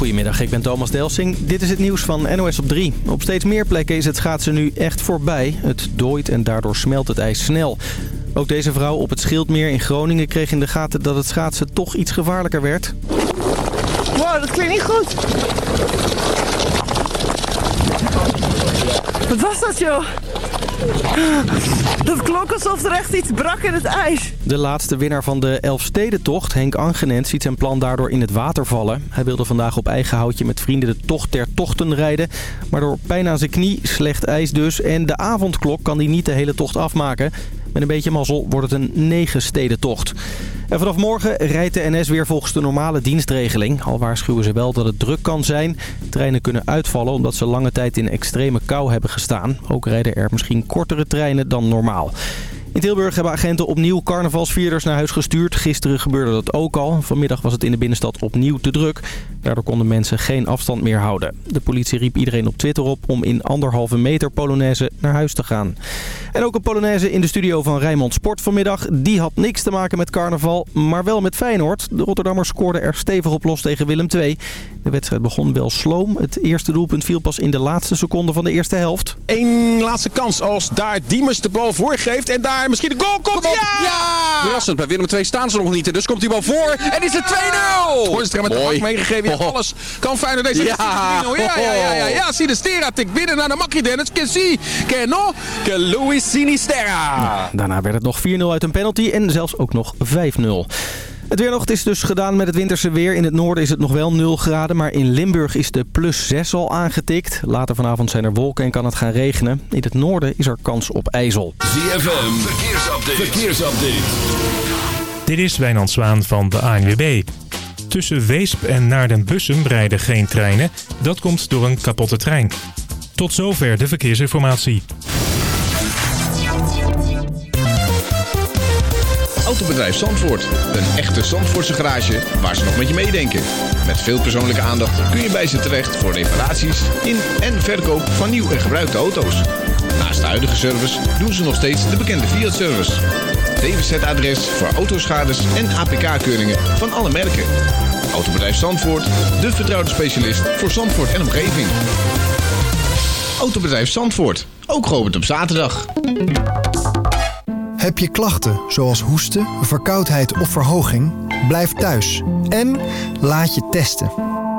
Goedemiddag, ik ben Thomas Delsing. Dit is het nieuws van NOS op 3. Op steeds meer plekken is het schaatsen nu echt voorbij. Het dooit en daardoor smelt het ijs snel. Ook deze vrouw op het Schildmeer in Groningen kreeg in de gaten dat het schaatsen toch iets gevaarlijker werd. Wow, dat klinkt niet goed. Wat was dat, joh? Dat klonk alsof er echt iets brak in het ijs. De laatste winnaar van de Elfstedentocht, Henk Angenent, ziet zijn plan daardoor in het water vallen. Hij wilde vandaag op eigen houtje met vrienden de tocht ter tochten rijden. Maar door pijn aan zijn knie, slecht ijs dus en de avondklok kan hij niet de hele tocht afmaken. Met een beetje mazzel wordt het een negen stedentocht. En vanaf morgen rijdt de NS weer volgens de normale dienstregeling. Al waarschuwen ze wel dat het druk kan zijn. Treinen kunnen uitvallen omdat ze lange tijd in extreme kou hebben gestaan. Ook rijden er misschien kortere treinen dan normaal. In Tilburg hebben agenten opnieuw carnavalsvierders naar huis gestuurd. Gisteren gebeurde dat ook al. Vanmiddag was het in de binnenstad opnieuw te druk. Daardoor konden mensen geen afstand meer houden. De politie riep iedereen op Twitter op om in anderhalve meter Polonaise naar huis te gaan. En ook een Polonaise in de studio van Rijnmond Sport vanmiddag. Die had niks te maken met carnaval, maar wel met Feyenoord. De Rotterdammers scoorden er stevig op los tegen Willem II. De wedstrijd begon wel sloom. Het eerste doelpunt viel pas in de laatste seconde van de eerste helft. Eén laatste kans als daar Diemers de bal voorgeeft. En daar misschien de goal komt. Kom ja! Ja! Verrassend, bij Willem II staan ze nog niet. Dus komt die bal voor. En is het 2-0! Hoornstra met de Mooi. meegegeven. Ja, alles kan Feyenoord deze Ja. wedstrijd. Ja, ja, ja, ja, ja. Zie de Stera tik binnen naar de Makkie Dennis. Que si, que no, que Luis Sinisterra. Daarna werd het nog 4-0 uit een penalty en zelfs ook nog 5-0. Het weer nog, het is dus gedaan met het winterse weer. In het noorden is het nog wel 0 graden, maar in Limburg is de plus 6 al aangetikt. Later vanavond zijn er wolken en kan het gaan regenen. In het noorden is er kans op ijzel. ZFM, verkeersupdate. verkeersupdate. Dit is Wijnand Zwaan van de ANWB. Tussen Weesp en Naarden-Bussum rijden geen treinen. Dat komt door een kapotte trein. Tot zover de verkeersinformatie. Autobedrijf Zandvoort. Een echte Zandvoortse garage waar ze nog met je meedenken. Met veel persoonlijke aandacht kun je bij ze terecht voor reparaties in en verkoop van nieuw en gebruikte auto's. Naast de huidige service doen ze nog steeds de bekende Fiat-service. DWZ-adres voor autoschades en APK-keuringen van alle merken. Autobedrijf Zandvoort, de vertrouwde specialist voor Zandvoort en omgeving. Autobedrijf Zandvoort, ook geopend op zaterdag. Heb je klachten zoals hoesten, verkoudheid of verhoging? Blijf thuis en laat je testen.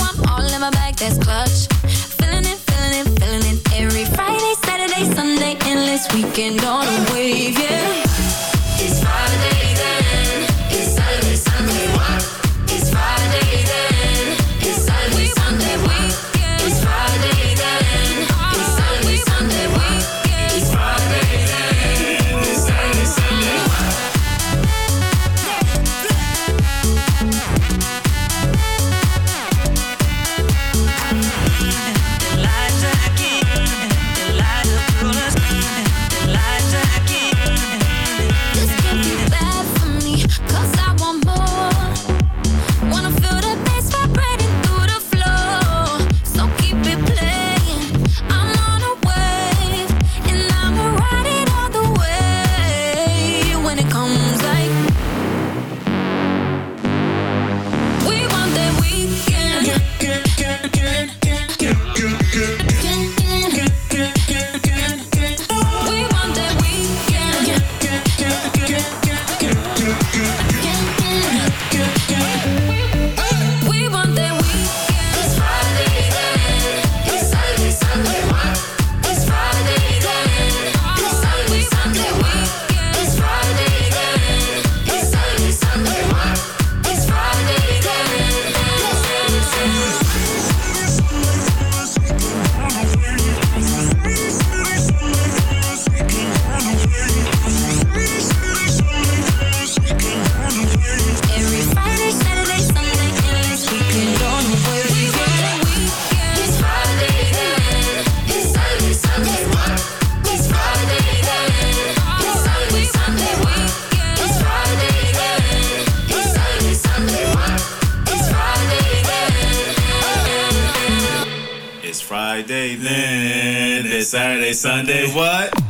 I'm all in my bag, that's clutch. Saturday, Sunday, What?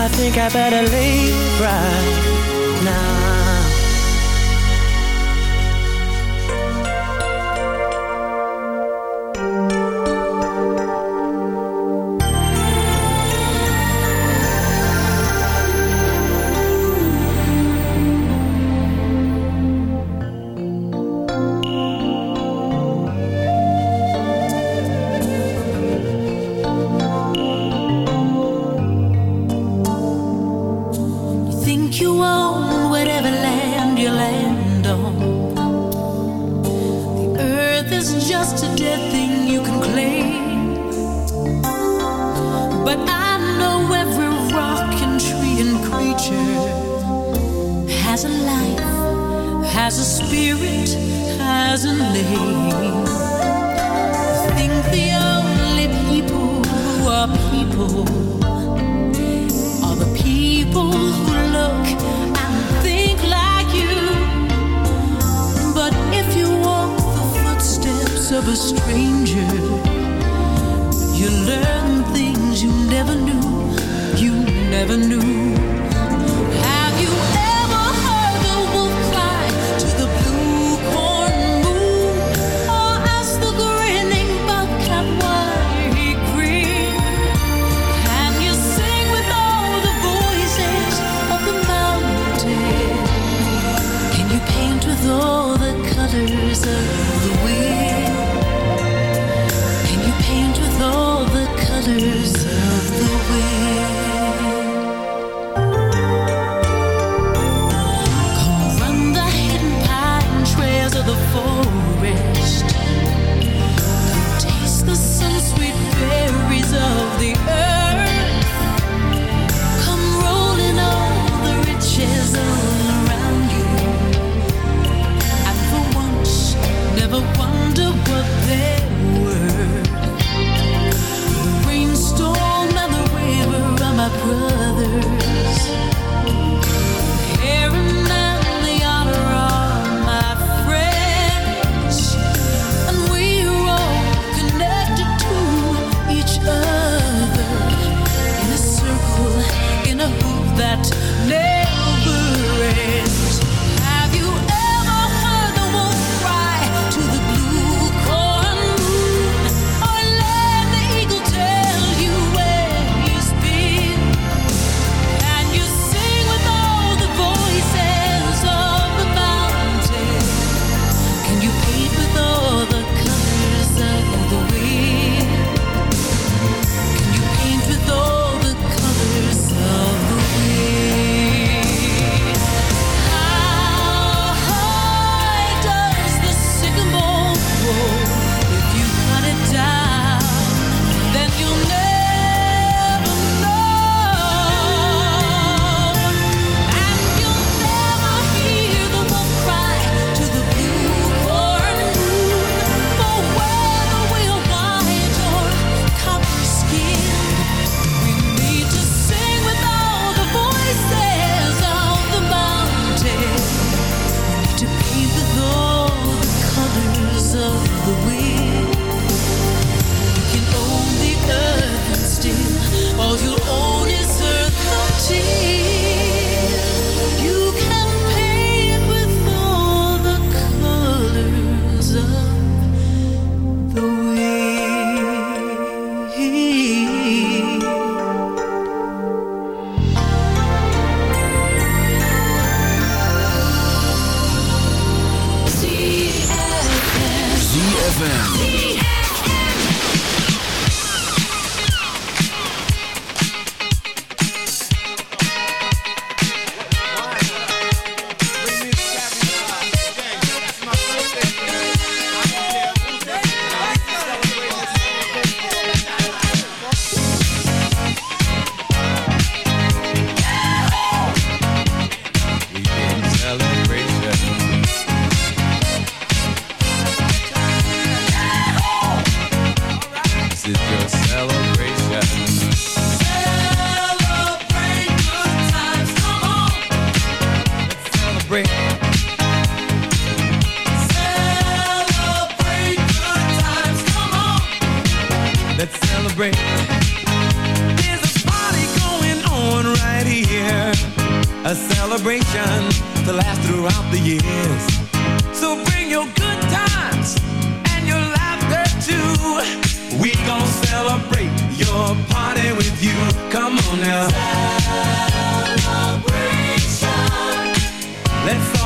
I think I better leave right now.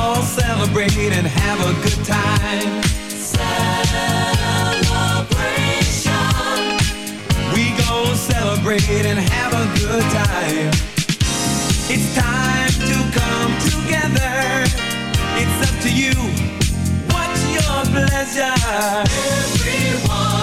all celebrate and have a good time. Celebration. We gon' celebrate and have a good time. It's time to come together. It's up to you. What's your pleasure? Everyone.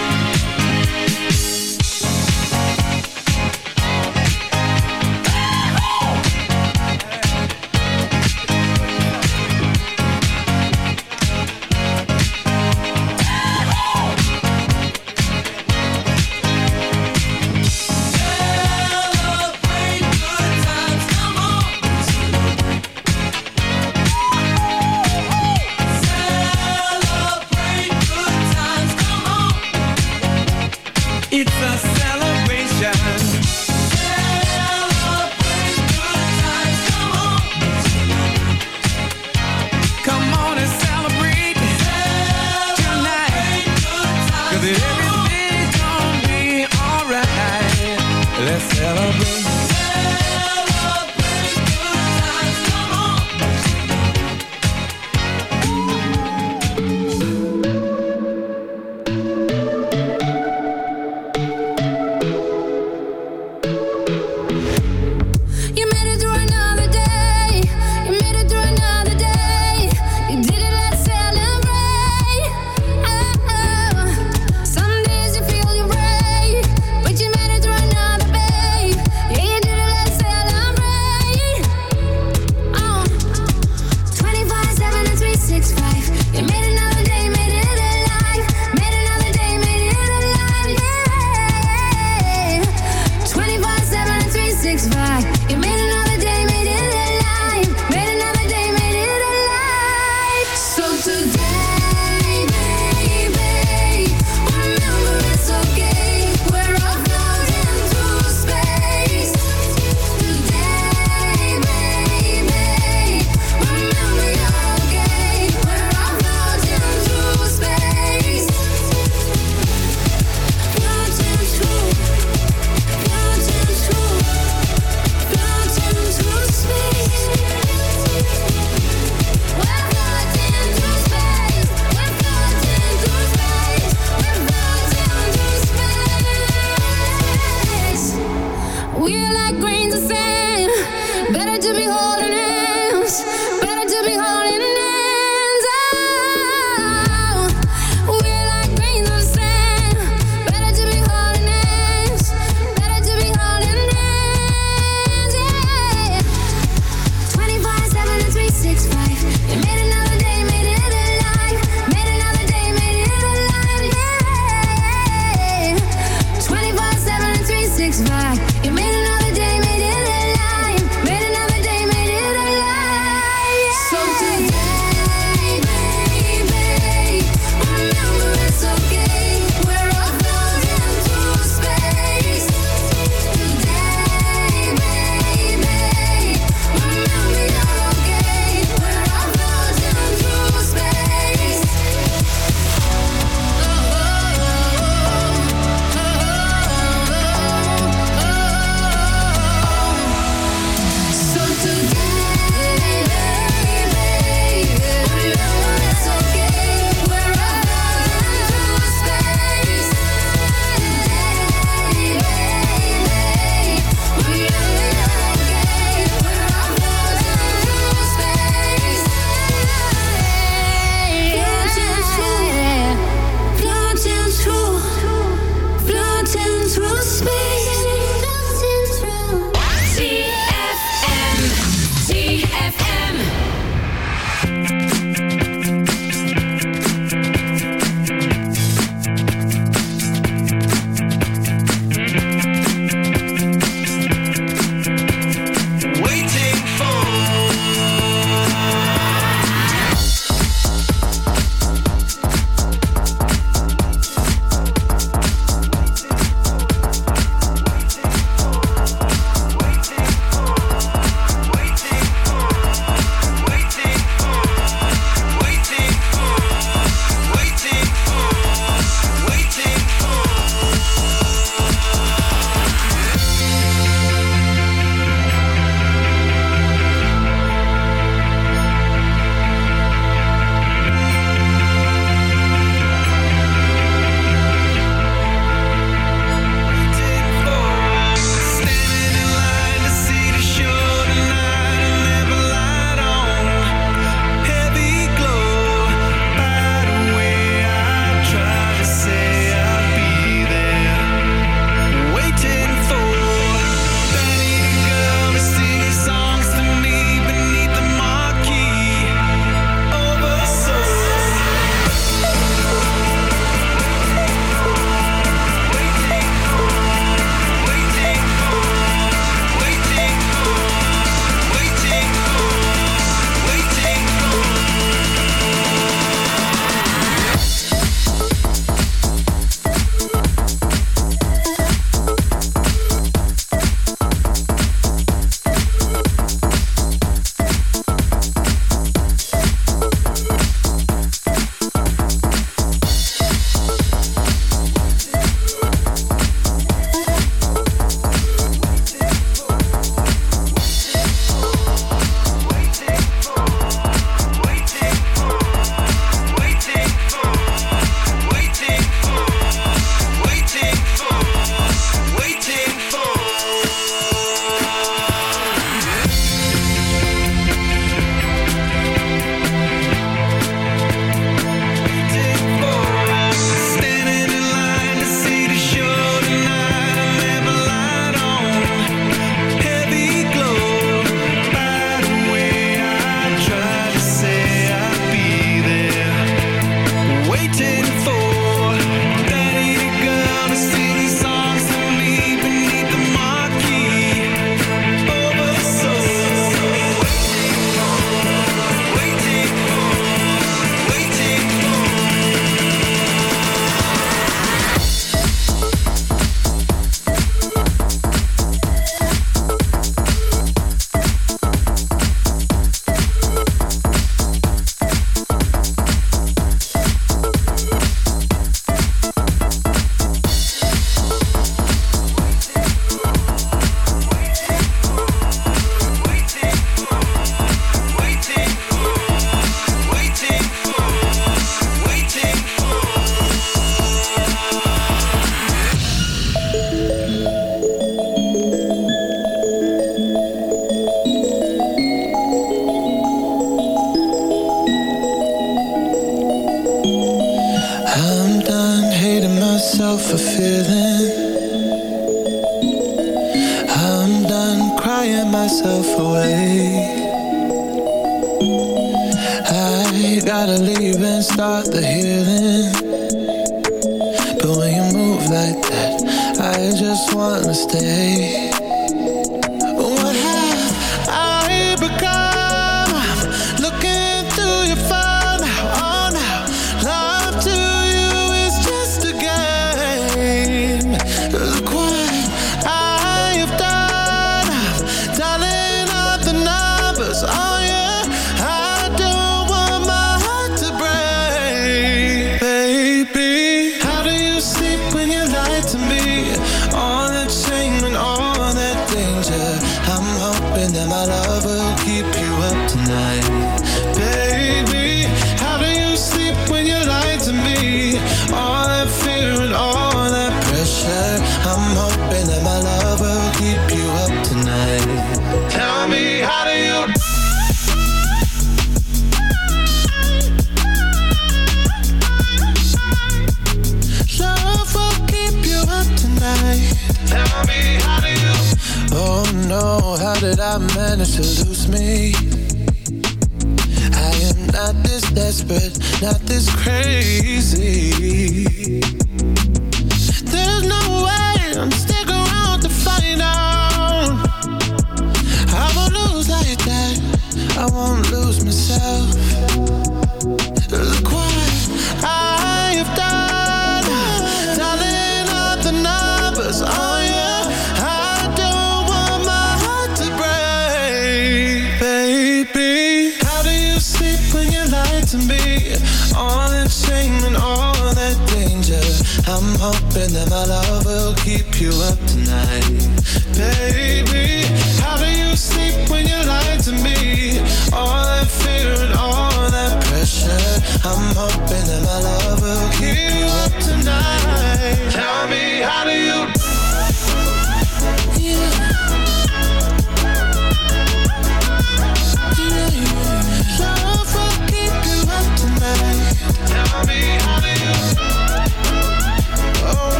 It's a like grains of sand. Better to be whole.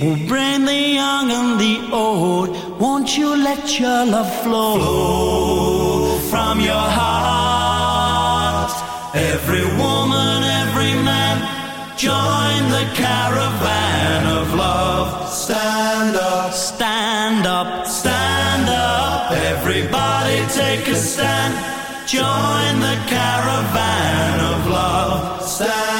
We'll bring the young and the old. Won't you let your love flow, flow from your heart? Every woman, every man, join the caravan of love. Stand up, stand up, stand up. Everybody take a stand. Join the caravan of love. Stand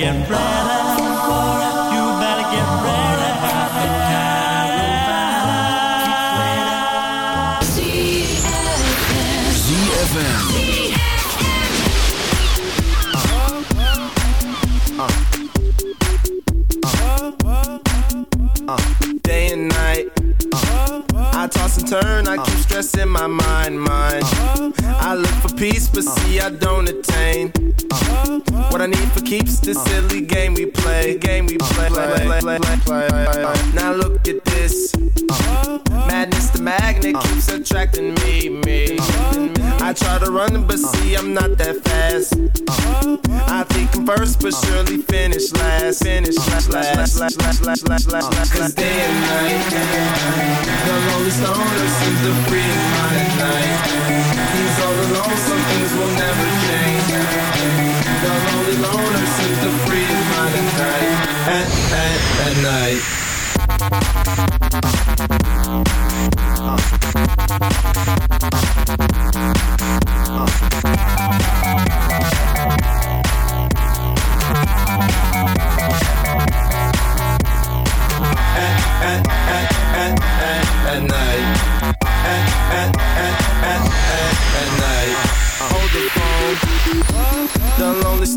Get ready for it. You better get ready for the ZFM. day and night. I toss and turn, I keep stressing my mind, mind. I look for peace, but see I don't attain. What I need for keeps this silly game we play, game we play. play, play, play, play. Now look at this. Madness, the magnet keeps attracting me, me. I try to run, but see I'm not that fast. I think I'm first, but surely finish last. Finish last, last, last, last, last, last, last, last. Cause day and night, the lonely stoner seems to free mind night. He's all alone, some things will never change. The lonely loner seems to free his mind at night. At, at, at night.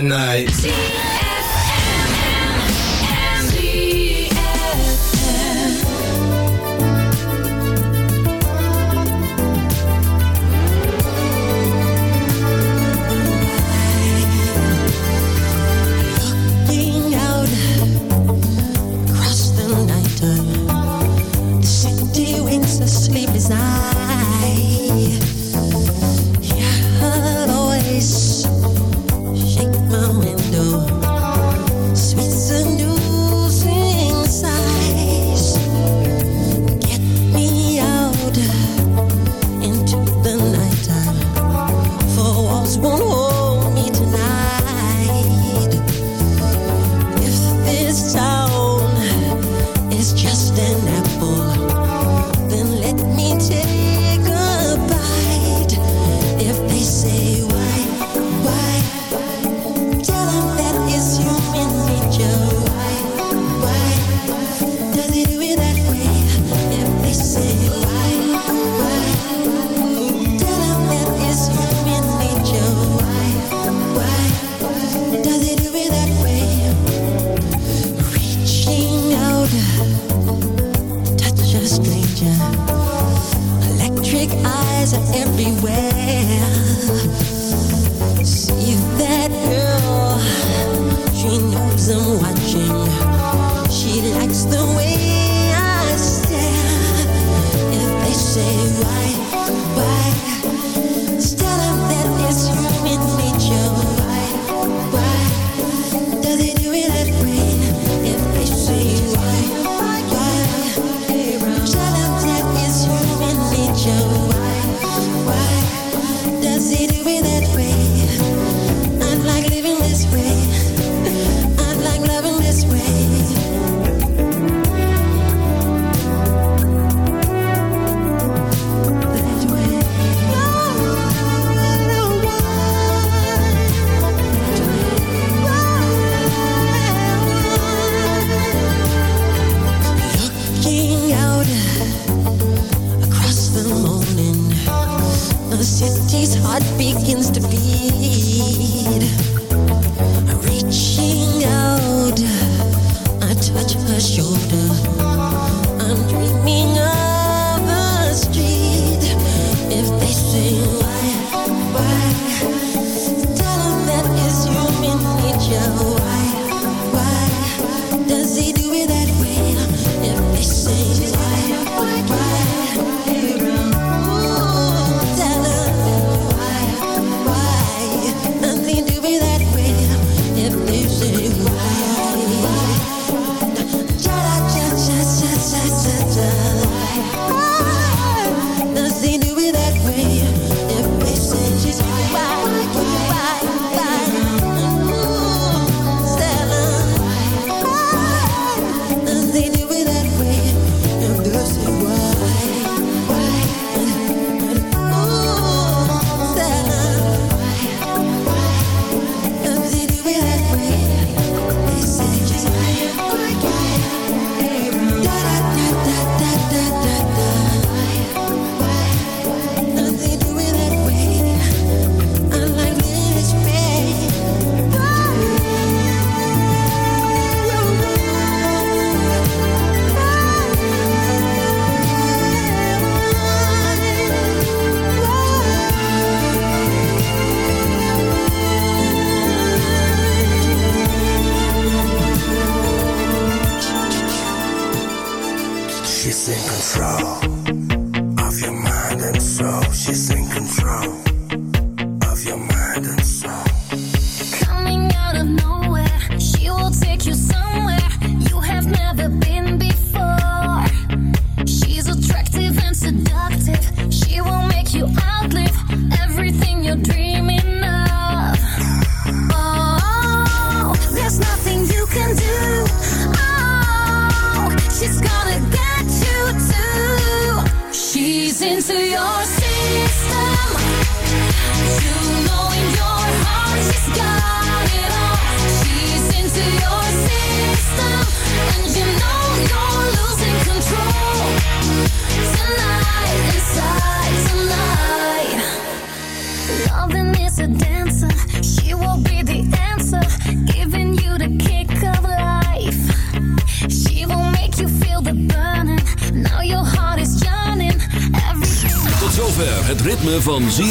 at,